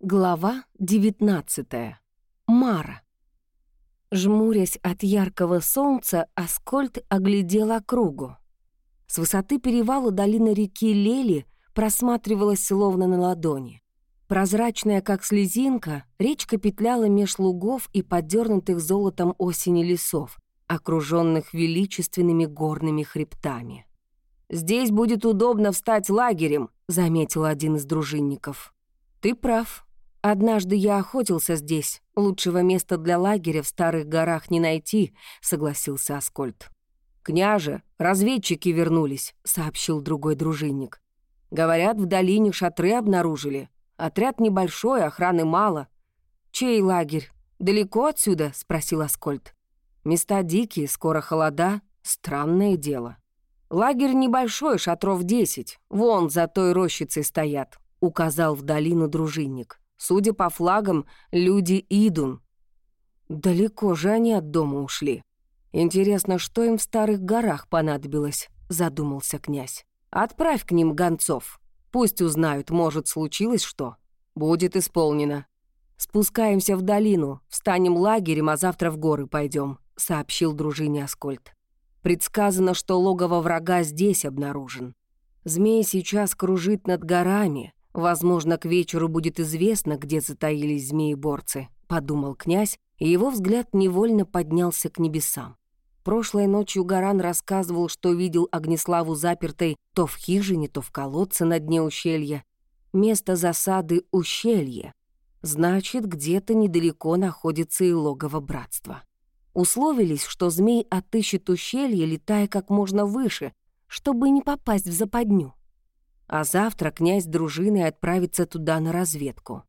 Глава 19. Мара. Жмурясь от яркого солнца, Аскольд оглядел округу. С высоты перевала долина реки Лели просматривалась словно на ладони. Прозрачная, как слезинка, речка петляла меж лугов и подернутых золотом осени лесов, окруженных величественными горными хребтами. «Здесь будет удобно встать лагерем», — заметил один из дружинников. «Ты прав», «Однажды я охотился здесь. Лучшего места для лагеря в старых горах не найти», — согласился Аскольд. «Княже, разведчики вернулись», — сообщил другой дружинник. «Говорят, в долине шатры обнаружили. Отряд небольшой, охраны мало». «Чей лагерь? Далеко отсюда?» — спросил Аскольд. «Места дикие, скоро холода. Странное дело». «Лагерь небольшой, шатров десять. Вон за той рощицей стоят», — указал в долину дружинник. Судя по флагам, люди Идун. Далеко же они от дома ушли. Интересно, что им в старых горах понадобилось, задумался князь. Отправь к ним гонцов. Пусть узнают, может, случилось что. Будет исполнено. Спускаемся в долину, встанем лагерем, а завтра в горы пойдем, сообщил дружине Аскольд. Предсказано, что логово врага здесь обнаружен. Змей сейчас кружит над горами, «Возможно, к вечеру будет известно, где затаились змеи-борцы», — подумал князь, и его взгляд невольно поднялся к небесам. Прошлой ночью Гаран рассказывал, что видел Огнеславу запертой то в хижине, то в колодце на дне ущелья. Место засады — ущелье. Значит, где-то недалеко находится и логово братства. Условились, что змей отыщет ущелье, летая как можно выше, чтобы не попасть в западню а завтра князь дружины отправится туда на разведку.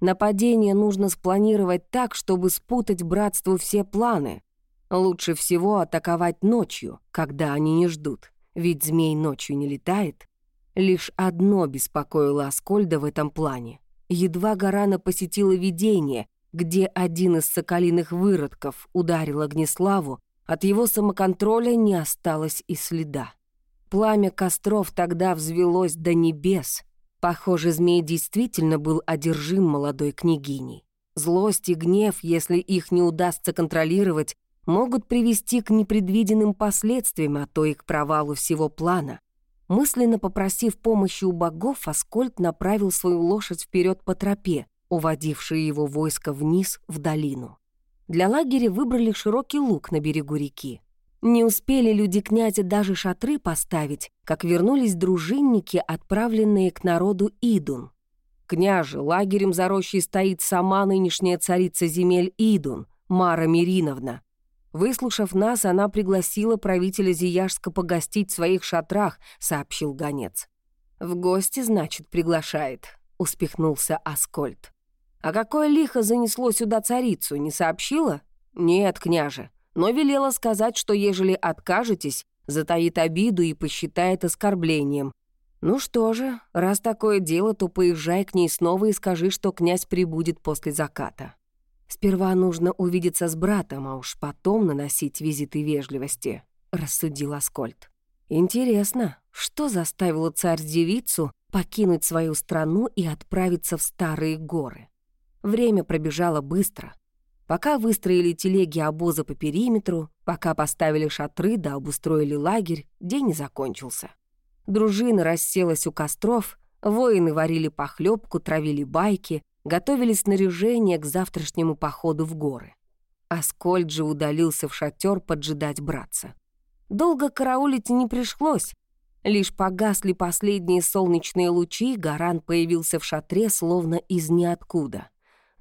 Нападение нужно спланировать так, чтобы спутать братству все планы. Лучше всего атаковать ночью, когда они не ждут, ведь змей ночью не летает. Лишь одно беспокоило Аскольда в этом плане. Едва Гарана посетила видение, где один из соколиных выродков ударил Огнеславу, от его самоконтроля не осталось и следа. Пламя костров тогда взвелось до небес. Похоже, змей действительно был одержим молодой княгиней. Злость и гнев, если их не удастся контролировать, могут привести к непредвиденным последствиям, а то и к провалу всего плана. Мысленно попросив помощи у богов, Аскольд направил свою лошадь вперед по тропе, уводившей его войско вниз в долину. Для лагеря выбрали широкий луг на берегу реки. Не успели люди князя даже шатры поставить, как вернулись дружинники, отправленные к народу Идун. «Княже, лагерем за рощей стоит сама нынешняя царица земель Идун, Мара Мириновна. Выслушав нас, она пригласила правителя Зияжска погостить в своих шатрах», — сообщил гонец. «В гости, значит, приглашает», — успехнулся Аскольд. «А какое лихо занесло сюда царицу, не сообщила?» «Нет, княже но велела сказать, что ежели откажетесь, затаит обиду и посчитает оскорблением. Ну что же, раз такое дело, то поезжай к ней снова и скажи, что князь прибудет после заката. Сперва нужно увидеться с братом, а уж потом наносить визиты вежливости», — рассудил Аскольд. «Интересно, что заставило царь-девицу покинуть свою страну и отправиться в старые горы?» Время пробежало быстро — Пока выстроили телеги обоза по периметру, пока поставили шатры да обустроили лагерь, день не закончился. Дружина расселась у костров, воины варили похлебку, травили байки, готовили снаряжение к завтрашнему походу в горы. Аскольд же удалился в шатер поджидать братца. Долго караулить не пришлось. Лишь погасли последние солнечные лучи, Гаран появился в шатре словно из ниоткуда.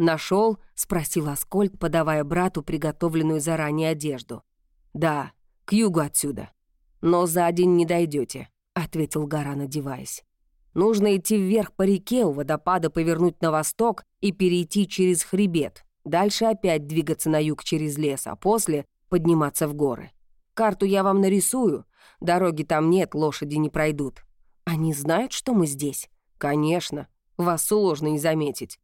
Нашел? спросил Аскольд, подавая брату приготовленную заранее одежду. «Да, к югу отсюда. Но за день не дойдете, ответил Гаран, одеваясь. «Нужно идти вверх по реке, у водопада повернуть на восток и перейти через хребет. Дальше опять двигаться на юг через лес, а после подниматься в горы. Карту я вам нарисую. Дороги там нет, лошади не пройдут. Они знают, что мы здесь? Конечно. Вас сложно не заметить.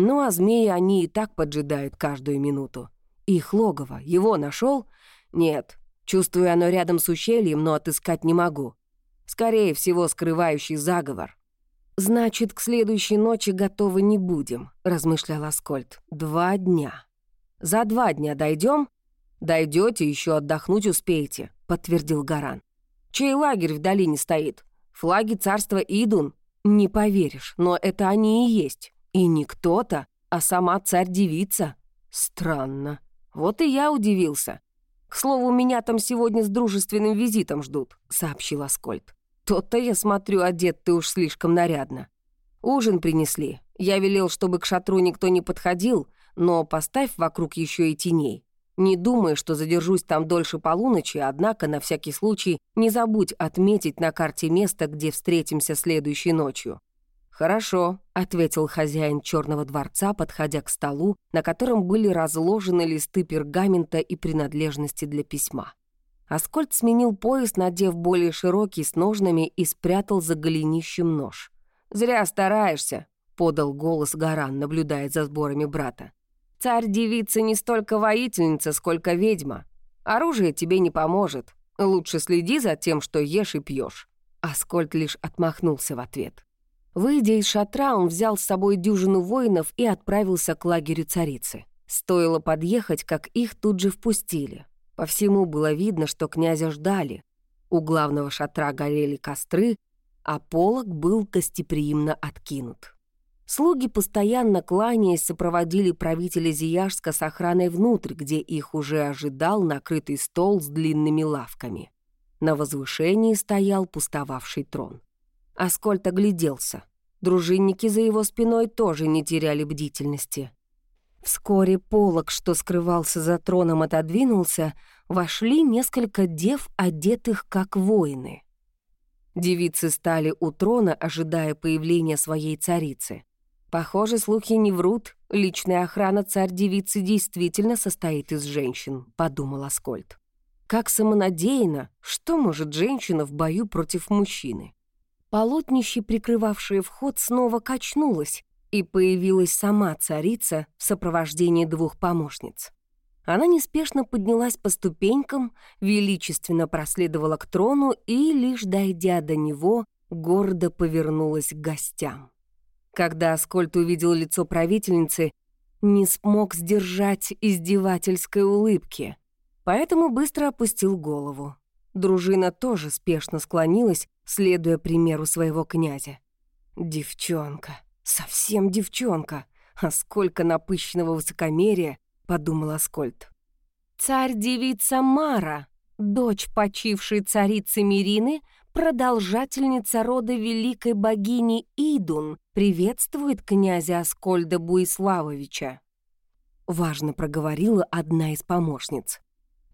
Ну а змеи они и так поджидают каждую минуту. Их логово, его нашел? Нет. Чувствую оно рядом с ущельем, но отыскать не могу. Скорее всего, скрывающий заговор. «Значит, к следующей ночи готовы не будем», — размышлял Аскольд. «Два дня. За два дня дойдем? Дойдете, еще отдохнуть успеете», — подтвердил Гаран. «Чей лагерь в долине стоит? Флаги царства Идун? Не поверишь, но это они и есть. И не кто-то, а сама царь-девица. Странно. Вот и я удивился. К слову, меня там сегодня с дружественным визитом ждут», — сообщил Аскольд. «То-то я смотрю, одет ты уж слишком нарядно. Ужин принесли. Я велел, чтобы к шатру никто не подходил, но поставь вокруг еще и теней. Не думай, что задержусь там дольше полуночи, однако на всякий случай не забудь отметить на карте место, где встретимся следующей ночью. «Хорошо», — ответил хозяин черного дворца, подходя к столу, на котором были разложены листы пергамента и принадлежности для письма. Аскольд сменил пояс, надев более широкий с ножнами и спрятал за голенищем нож. «Зря стараешься», — подал голос Гаран, наблюдая за сборами брата. «Царь-девица не столько воительница, сколько ведьма. Оружие тебе не поможет. Лучше следи за тем, что ешь и пьешь. Аскольд лишь отмахнулся в ответ. Выйдя из шатра, он взял с собой дюжину воинов и отправился к лагерю царицы. Стоило подъехать, как их тут же впустили. По всему было видно, что князя ждали. У главного шатра горели костры, а полог был гостеприимно откинут. Слуги, постоянно кланяясь, сопроводили правителя Зияжска с охраной внутрь, где их уже ожидал накрытый стол с длинными лавками. На возвышении стоял пустовавший трон. Аскольд огляделся. Дружинники за его спиной тоже не теряли бдительности. Вскоре полог, что скрывался за троном, отодвинулся, вошли несколько дев, одетых как воины. Девицы стали у трона, ожидая появления своей царицы. Похоже, слухи не врут, личная охрана царь-девицы действительно состоит из женщин, подумал Аскольд. Как самонадеянно, что может женщина в бою против мужчины? Полотнище, прикрывавшее вход, снова качнулось, и появилась сама царица в сопровождении двух помощниц. Она неспешно поднялась по ступенькам, величественно проследовала к трону и, лишь дойдя до него, гордо повернулась к гостям. Когда Аскольд увидел лицо правительницы, не смог сдержать издевательской улыбки, поэтому быстро опустил голову. Дружина тоже спешно склонилась, следуя примеру своего князя. «Девчонка, совсем девчонка, а сколько напыщенного высокомерия!» — подумал Аскольд. «Царь-девица Мара, дочь почившей царицы Мирины, продолжательница рода великой богини Идун, приветствует князя Аскольда Буиславовича», — важно проговорила одна из помощниц.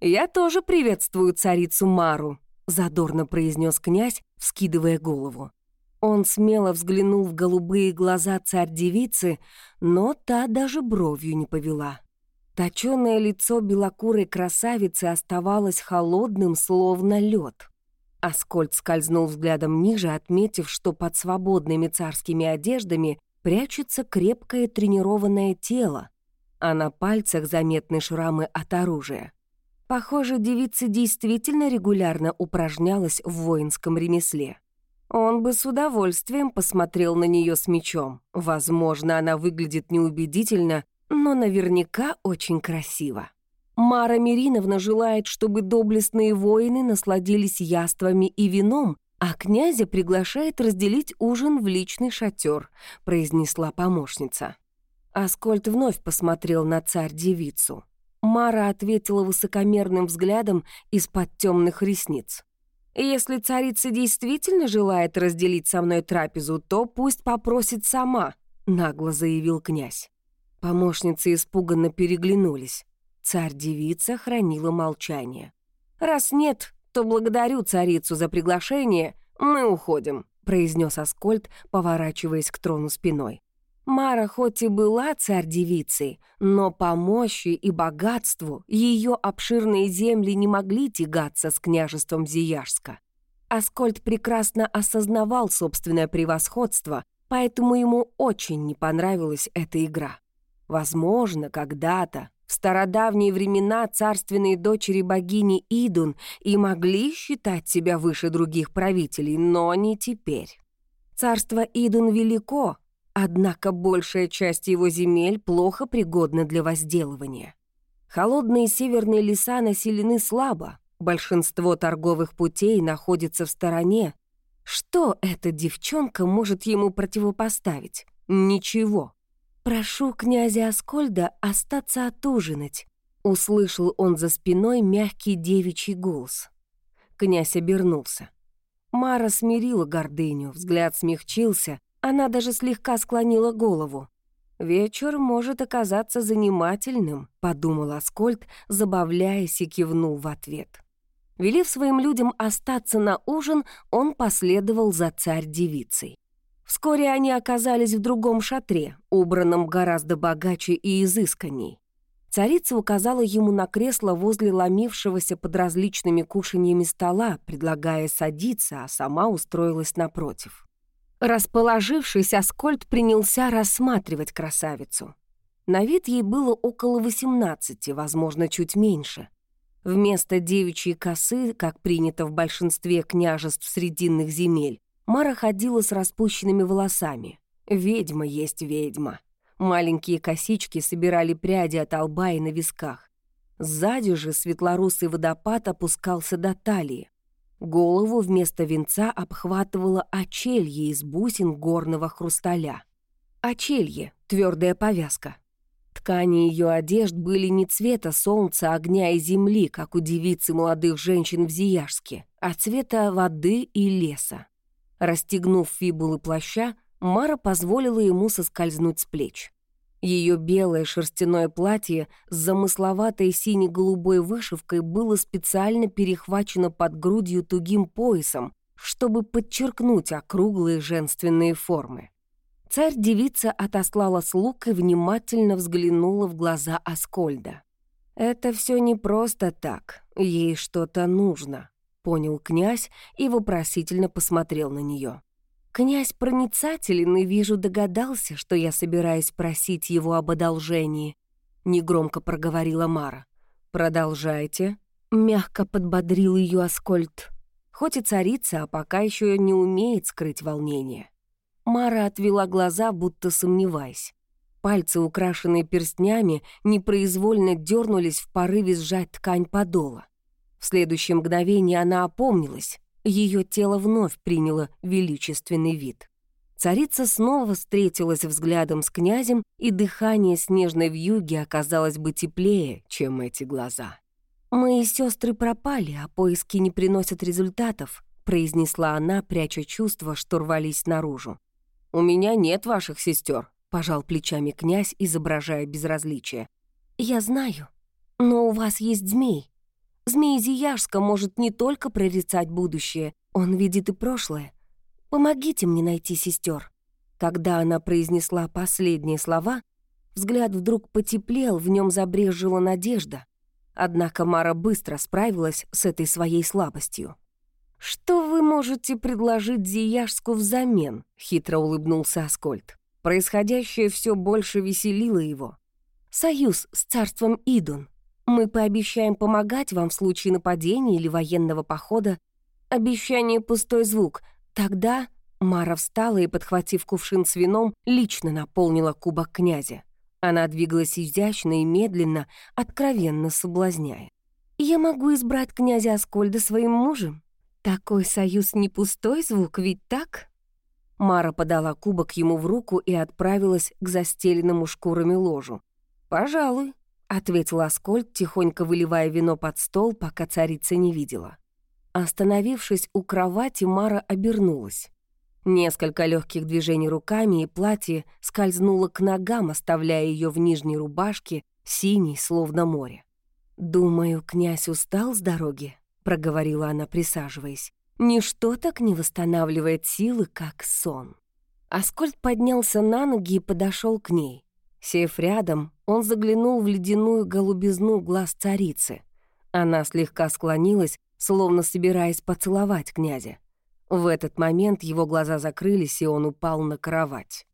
«Я тоже приветствую царицу Мару», — задорно произнес князь, вскидывая голову. Он смело взглянул в голубые глаза царь-девицы, но та даже бровью не повела. Точёное лицо белокурой красавицы оставалось холодным, словно лед. Аскольд скользнул взглядом ниже, отметив, что под свободными царскими одеждами прячется крепкое тренированное тело, а на пальцах заметны шрамы от оружия. Похоже, девица действительно регулярно упражнялась в воинском ремесле. Он бы с удовольствием посмотрел на нее с мечом. Возможно, она выглядит неубедительно, но наверняка очень красиво. Мара Мириновна желает, чтобы доблестные воины насладились яствами и вином, а князя приглашает разделить ужин в личный шатер, произнесла помощница. Аскольд вновь посмотрел на царь-девицу. Мара ответила высокомерным взглядом из-под темных ресниц. «Если царица действительно желает разделить со мной трапезу, то пусть попросит сама», — нагло заявил князь. Помощницы испуганно переглянулись. Царь-девица хранила молчание. «Раз нет, то благодарю царицу за приглашение, мы уходим», — произнес Аскольд, поворачиваясь к трону спиной. Мара хоть и была царь-девицей, но по мощи и богатству ее обширные земли не могли тягаться с княжеством Зияжска. Аскольд прекрасно осознавал собственное превосходство, поэтому ему очень не понравилась эта игра. Возможно, когда-то, в стародавние времена, царственные дочери богини Идун и могли считать себя выше других правителей, но не теперь. Царство Иден велико, однако большая часть его земель плохо пригодна для возделывания. Холодные северные леса населены слабо, большинство торговых путей находится в стороне. Что эта девчонка может ему противопоставить? Ничего. «Прошу князя Аскольда остаться отужинать», — услышал он за спиной мягкий девичий голос. Князь обернулся. Мара смирила гордыню, взгляд смягчился, она даже слегка склонила голову. «Вечер может оказаться занимательным», — подумал Аскольд, забавляясь и кивнул в ответ. Велев своим людям остаться на ужин, он последовал за царь-девицей. Вскоре они оказались в другом шатре, убранном гораздо богаче и изысканней. Царица указала ему на кресло возле ломившегося под различными кушаньями стола, предлагая садиться, а сама устроилась напротив. Расположившись, Аскольд принялся рассматривать красавицу. На вид ей было около 18, возможно, чуть меньше. Вместо девичьей косы, как принято в большинстве княжеств срединных земель, Мара ходила с распущенными волосами. Ведьма есть ведьма. Маленькие косички собирали пряди от лба и на висках. Сзади же светлорусый водопад опускался до талии. Голову вместо венца обхватывало очелье из бусин горного хрусталя. Очелье — твердая повязка. Ткани ее одежд были не цвета солнца, огня и земли, как у девицы молодых женщин в Зияжске, а цвета воды и леса. Расстегнув фибулы плаща, Мара позволила ему соскользнуть с плеч. Ее белое шерстяное платье с замысловатой сине-голубой вышивкой было специально перехвачено под грудью тугим поясом, чтобы подчеркнуть округлые женственные формы. Царь-девица отослала слуг и внимательно взглянула в глаза Аскольда. «Это все не просто так, ей что-то нужно», понял князь и вопросительно посмотрел на нее. Князь проницателен и, вижу, догадался, что я собираюсь просить его об одолжении. Негромко проговорила Мара. «Продолжайте», — мягко подбодрил ее Аскольд. Хоть и царица, а пока еще не умеет скрыть волнение. Мара отвела глаза, будто сомневаясь. Пальцы, украшенные перстнями, непроизвольно дернулись в порыве сжать ткань подола. В следующее мгновение она опомнилась. Ее тело вновь приняло величественный вид. Царица снова встретилась взглядом с князем, и дыхание снежной вьюги оказалось бы теплее, чем эти глаза. «Мои сестры пропали, а поиски не приносят результатов», произнесла она, пряча чувства, что рвались наружу. «У меня нет ваших сестер, пожал плечами князь, изображая безразличие. «Я знаю, но у вас есть змей. Змей Зияшска может не только прорицать будущее, он видит и прошлое. Помогите мне найти сестер. Когда она произнесла последние слова, взгляд вдруг потеплел, в нем забрежила надежда. Однако Мара быстро справилась с этой своей слабостью. «Что вы можете предложить Зияшску взамен?» — хитро улыбнулся Аскольд. Происходящее все больше веселило его. «Союз с царством Идун. Мы пообещаем помогать вам в случае нападения или военного похода. Обещание — пустой звук. Тогда Мара встала и, подхватив кувшин с вином, лично наполнила кубок князя. Она двигалась изящно и медленно, откровенно соблазняя. «Я могу избрать князя Аскольда своим мужем? Такой союз не пустой звук, ведь так?» Мара подала кубок ему в руку и отправилась к застеленному шкурами ложу. «Пожалуй», — ответил Аскольд, тихонько выливая вино под стол, пока царица не видела. Остановившись у кровати, Мара обернулась. Несколько легких движений руками, и платье скользнуло к ногам, оставляя ее в нижней рубашке, синей, словно море. «Думаю, князь устал с дороги», — проговорила она, присаживаясь. «Ничто так не восстанавливает силы, как сон». Аскольд поднялся на ноги и подошел к ней. Сев рядом, он заглянул в ледяную голубизну глаз царицы. Она слегка склонилась, словно собираясь поцеловать князя. В этот момент его глаза закрылись, и он упал на кровать.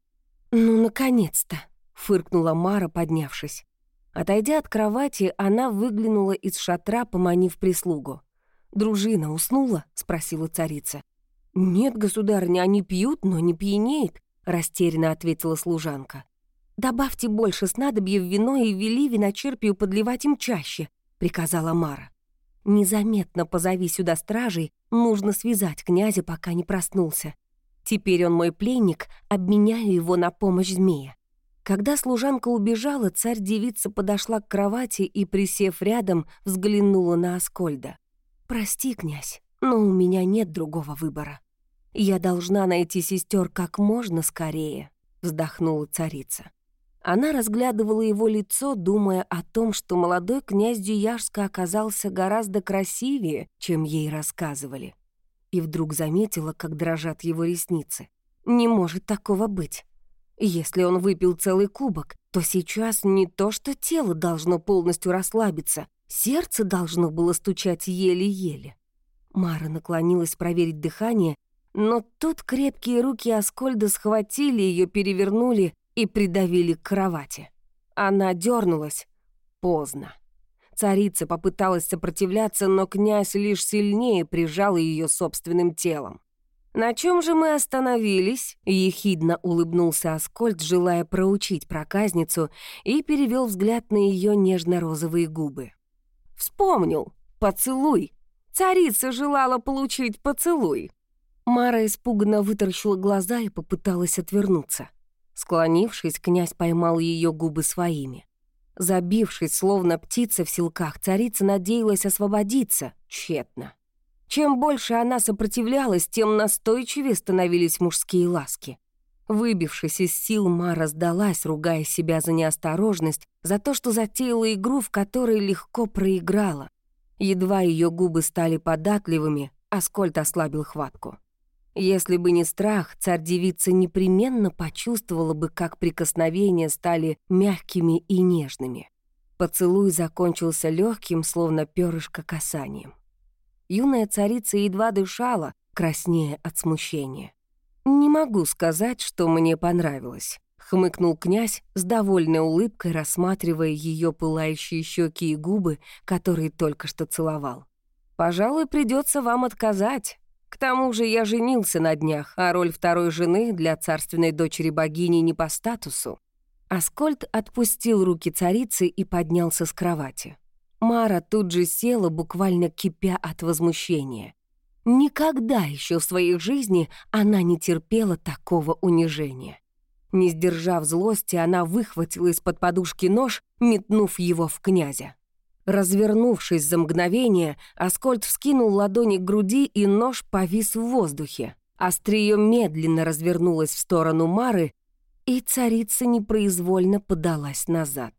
«Ну, наконец-то!» — фыркнула Мара, поднявшись. Отойдя от кровати, она выглянула из шатра, поманив прислугу. «Дружина уснула?» — спросила царица. «Нет, государыня, они пьют, но не пьянеет», — растерянно ответила служанка. «Добавьте больше снадобья в вино и вели виночерпию подливать им чаще», — приказала Мара. «Незаметно позови сюда стражей, нужно связать князя, пока не проснулся. Теперь он мой пленник, обменяю его на помощь змея». Когда служанка убежала, царь-девица подошла к кровати и, присев рядом, взглянула на Аскольда. «Прости, князь, но у меня нет другого выбора. Я должна найти сестер как можно скорее», — вздохнула царица. Она разглядывала его лицо, думая о том, что молодой князь Дюяжска оказался гораздо красивее, чем ей рассказывали. И вдруг заметила, как дрожат его ресницы. «Не может такого быть. Если он выпил целый кубок, то сейчас не то что тело должно полностью расслабиться, сердце должно было стучать еле-еле. Мара наклонилась проверить дыхание, но тут крепкие руки Аскольда схватили ее, перевернули и придавили к кровати. Она дернулась. Поздно. Царица попыталась сопротивляться, но князь лишь сильнее прижал ее собственным телом. «На чем же мы остановились?» — ехидно улыбнулся Аскольд, желая проучить проказницу, и перевел взгляд на ее нежно-розовые губы. «Вспомнил! Поцелуй! Царица желала получить поцелуй!» Мара испуганно вытаращила глаза и попыталась отвернуться. Склонившись, князь поймал ее губы своими. Забившись, словно птица в силках, царица надеялась освободиться, тщетно. Чем больше она сопротивлялась, тем настойчивее становились мужские ласки. Выбившись из сил, Мара сдалась, ругая себя за неосторожность, за то, что затеяла игру, в которой легко проиграла. Едва ее губы стали податливыми, Аскольд ослабил хватку. Если бы не страх, царь-девица непременно почувствовала бы, как прикосновения стали мягкими и нежными. Поцелуй закончился легким, словно перышко касанием юная царица едва дышала, краснея от смущения. «Не могу сказать, что мне понравилось», — хмыкнул князь с довольной улыбкой, рассматривая ее пылающие щеки и губы, которые только что целовал. «Пожалуй, придется вам отказать. К тому же я женился на днях, а роль второй жены для царственной дочери богини не по статусу». Аскольд отпустил руки царицы и поднялся с кровати. Мара тут же села, буквально кипя от возмущения. Никогда еще в своей жизни она не терпела такого унижения. Не сдержав злости, она выхватила из-под подушки нож, метнув его в князя. Развернувшись за мгновение, Аскольд вскинул ладони к груди, и нож повис в воздухе. Острие медленно развернулось в сторону Мары, и царица непроизвольно подалась назад.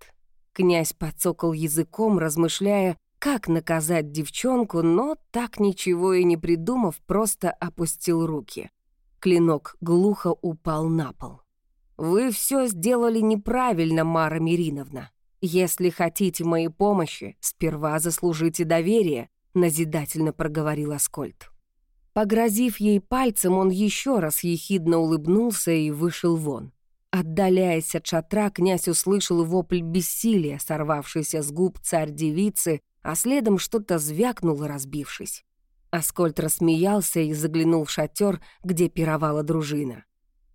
Князь подсокал языком, размышляя, как наказать девчонку, но так ничего и не придумав, просто опустил руки. Клинок глухо упал на пол. «Вы все сделали неправильно, Мара Мириновна. Если хотите моей помощи, сперва заслужите доверие», — назидательно проговорил Аскольд. Погрозив ей пальцем, он еще раз ехидно улыбнулся и вышел вон. Отдаляясь от шатра, князь услышал вопль бессилия, сорвавшийся с губ царь-девицы, а следом что-то звякнуло, разбившись. Аскольд рассмеялся и заглянул в шатер, где пировала дружина.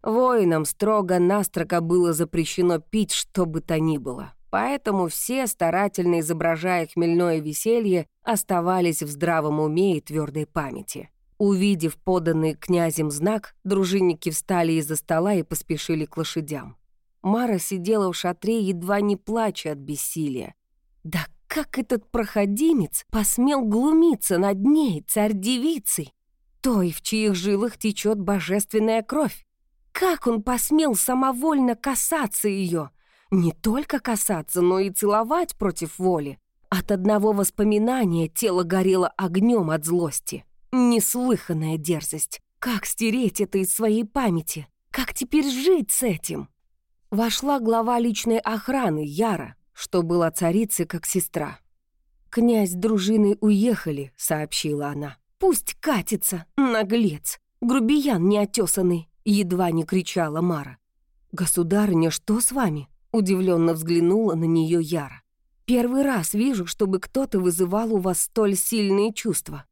Воинам строго-настрого было запрещено пить что бы то ни было, поэтому все, старательно изображая хмельное веселье, оставались в здравом уме и твердой памяти. Увидев поданный князем знак, дружинники встали из-за стола и поспешили к лошадям. Мара сидела в шатре, едва не плача от бессилия. Да как этот проходимец посмел глумиться над ней, царь-девицей, той, в чьих жилах течет божественная кровь? Как он посмел самовольно касаться ее? Не только касаться, но и целовать против воли. От одного воспоминания тело горело огнем от злости. Неслыханная дерзость. Как стереть это из своей памяти? Как теперь жить с этим? Вошла глава личной охраны, Яра, что была царицей как сестра. «Князь дружины уехали», — сообщила она. «Пусть катится, наглец, грубиян неотесанный», — едва не кричала Мара. «Государыня, что с вами?» — удивленно взглянула на нее Яра. «Первый раз вижу, чтобы кто-то вызывал у вас столь сильные чувства».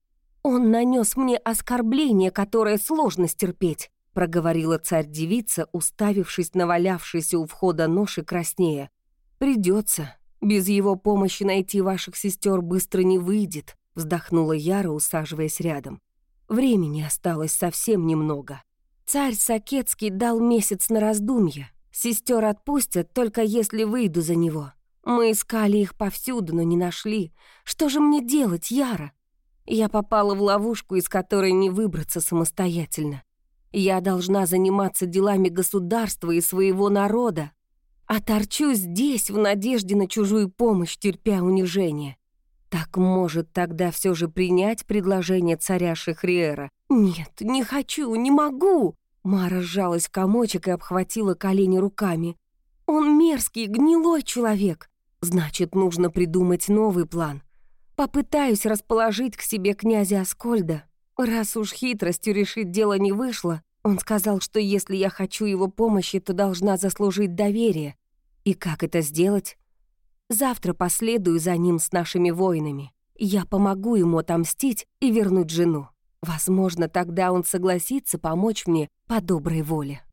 Он нанес мне оскорбление, которое сложно стерпеть», проговорила царь-девица, уставившись на валявшийся у входа нож и краснея. «Придется. Без его помощи найти ваших сестер быстро не выйдет», вздохнула Яра, усаживаясь рядом. «Времени осталось совсем немного. Царь Сакетский дал месяц на раздумье. Сестер отпустят, только если выйду за него. Мы искали их повсюду, но не нашли. Что же мне делать, Яра? Я попала в ловушку, из которой не выбраться самостоятельно. Я должна заниматься делами государства и своего народа, а торчу здесь в надежде на чужую помощь, терпя унижение. Так может тогда все же принять предложение царя Шехриера? Нет, не хочу, не могу. Мара сжалась в комочек и обхватила колени руками. Он мерзкий, гнилой человек. Значит, нужно придумать новый план. Попытаюсь расположить к себе князя Аскольда. Раз уж хитростью решить дело не вышло, он сказал, что если я хочу его помощи, то должна заслужить доверие. И как это сделать? Завтра последую за ним с нашими воинами. Я помогу ему отомстить и вернуть жену. Возможно, тогда он согласится помочь мне по доброй воле.